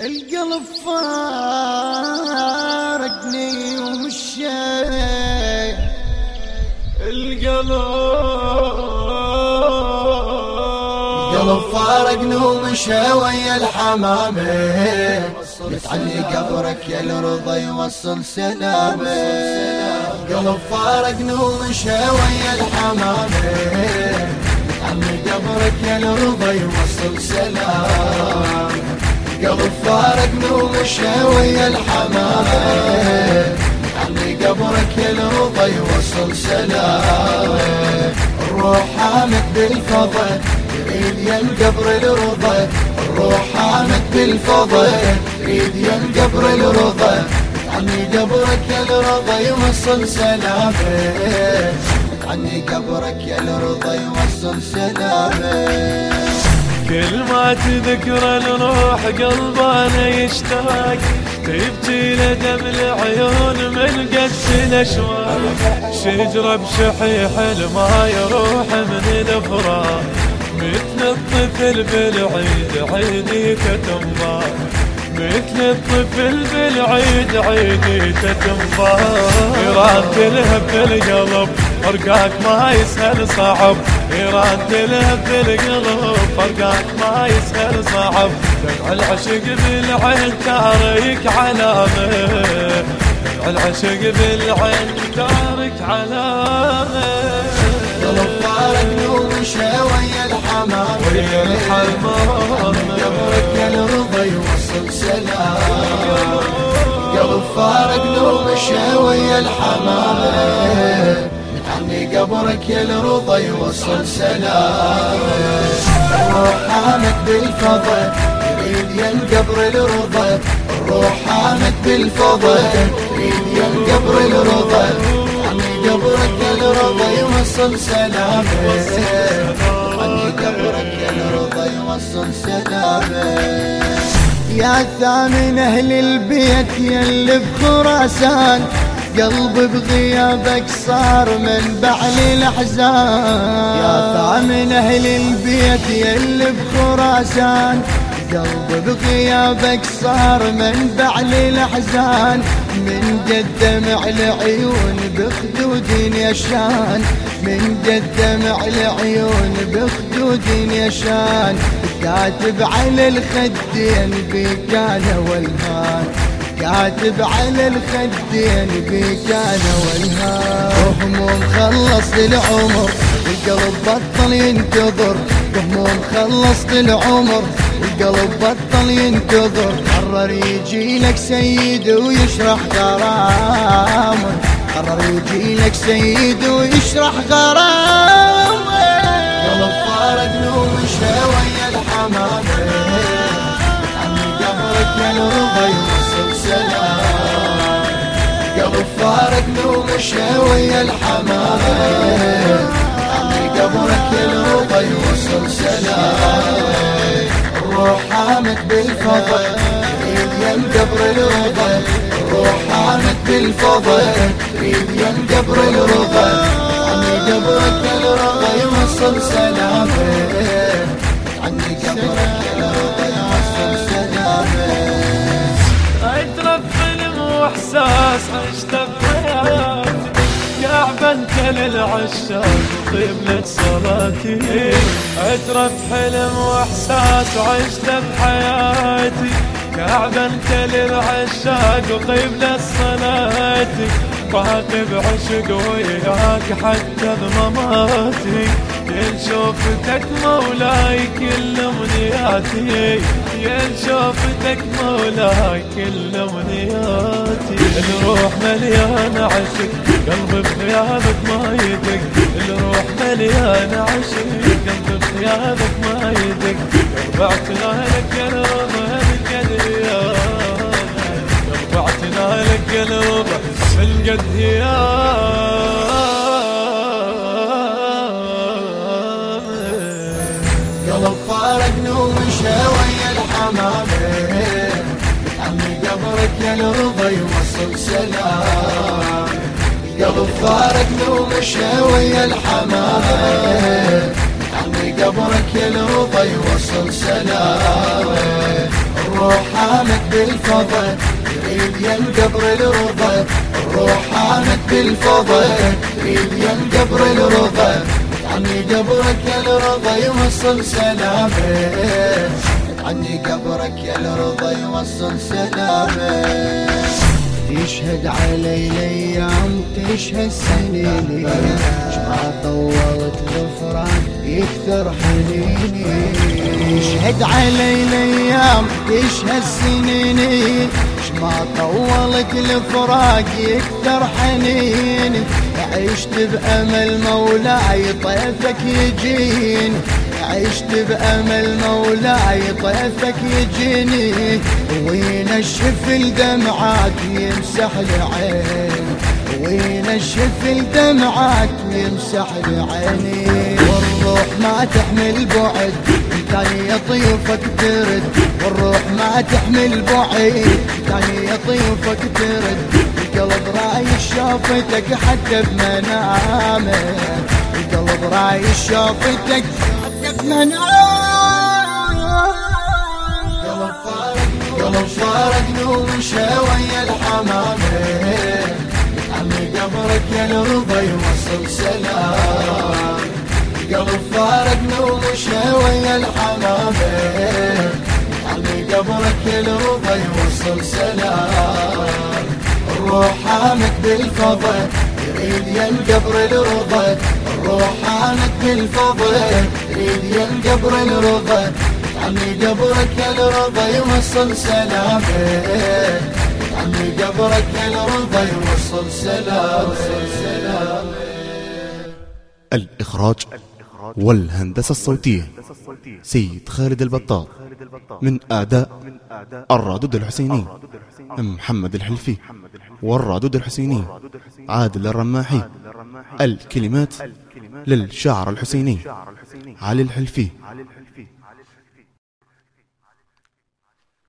القلب فارقني ومشي القلب القلب فارقني ومشى ويا الحمامة. متعني قبرك يا الرضا يوصل سلامي قلب فارقني ومشى ويا الحمامة. متعني قبرك يا الرضا يوصل سلامي قلب فارقني ومشى ويا الحمامة عني قبرك يا الرضا يوصل سلامة الروح حامد بالفضل يريد ينقبر الرضا الروح حامد بالفضل يريد ينقبر الرضا عني قبرك يا الرضا يوصل سلامة عني قبرك يا الرضا يوصل سلامة كل ما تذكر الروح قلبنا يشتاق. تبكي لدم العيون من قد الأشواق. شجرة بشحيح ما يروح من الافراح مثل الطفل بالعيد عيدي تنبار مثل الطفل بالعيد عيدي تنبار يراد تلهب بالقلب فرقاك ما يسهل صعب. إيران تلهب بالقلب فرقاك ما يسهل صعب. دمع العشق بالعين تارك علامة دمع العشق بالعين تارك علامة قلب فارق ومشى ويا الحمام. ويا الحمام. قبرك يا الرضا يوصل سلام. قلب فارق ومشى ويا الحمام. عني قبرك يا الرضا يوصل سلام. الروح حامك بالفضل يريد ينقبر الرضا. الروح حامك بالفضل يريد ينقبر الرضا. عني قبرك يا الرضا يوصل سلامه عني قبرك يا الرضا يوصل سلامه يا ثامن أهل البيت يا اللي بخراسان. قلبي بغيابك صار من بعل الاحزان يا ثامن أهل البيت يا اللي بخراسان. قلبي بغيابك صار من بعل الاحزان من جد دمع العيون بخدود يشان. من جد دمع العيون بخدود يشان. كاتب على الخدين بكان والهان. كاتب على الخدين بكان والهان وهموم خلص العمر القلب بطل ينتظر. وهموم خلصت العمر القلب بطل ينتظر. قرر يجي لك سيد ويشرح غرام قرر يجي لك سيد ويشرح غرام ومشى ويا الحمام عني قبرك الرضا يوصل سلام. الروح حامك بالفضل يريد ينقبر الرضا الروح حامك بالفضل يريد ينقبر الرضا عني قبرك يا الرضا يوصل سلامه عني قبرك يوصل واحساس للعشاق وقبلة صلاتي. أجرب حلم وإحساس عشته بحياتي. كعبة انت للعشاق وقبلة صلاتي. باقي بعشق وياك حتى بمماتي. يا شوفتك مولاي كل أمنياتي. يا شوفتك مولاي كل أمنياتي. الروح مليانة عشق قلبي بغيابك ما يدق. الروح مليانة عشق قلبي بغيابك ما يدق. ربعتنا لك يا رضا القدر ربعتنا لك يا رضا من قد يا الرضا يوصل سلام قلب فارقني ومشى ويا الحمامة عمي قبرك يا الرضا يوصل سلام الروح عامك بالفضل يريد ينقبر الرضا الروح عامك بالفضل يريد ينقبر الرضا عني قبرك يا الرضا يوصل سلامك عني قبرك يا الرضا يوصل سلامك تشهد علي الأيام تشهد سنيني. ما طولت غفران يكثر حنيني. تشهد علي الأيام تشهد سنيني. ما طولت الفراق يكثر حنيني. عشت بأمل مولاي طيفك يجيني. عشت بأمل مولاي طيفك يجيني. وين الشفل دمعات يمسح العين وين الشفل دمعات يمسح العيني والروح ما تحمل بعد كان يطيفك ترد والروح ما تحمل بعد كان يطيفك ترد القلب رايش شافتك حتى بمنامه. القلب رايش شافتك قلب فارقني ومشى ويا الحمامة. عمي قبرك يا الرضا يوصل سلام. قلب فارقني ومشى ويا الحمامة عمي قبرك يا الرضا يوصل سلام. الروح حامك بالفضل يريد ينقبر الرضا. روحانك بالفضل تريد ينقبر الرضا. عمي قبرك الرضا يوصل سلامك عمي قبرك الرضا يوصل سلامك الإخراج والهندسة الصوتية. سيد خالد البطال من أعداء الرادود الحسيني. محمد الحلفي والرادود الحسيني. عادل الرماحي. الكلمات للشاعر الحسيني. علي الحلفي.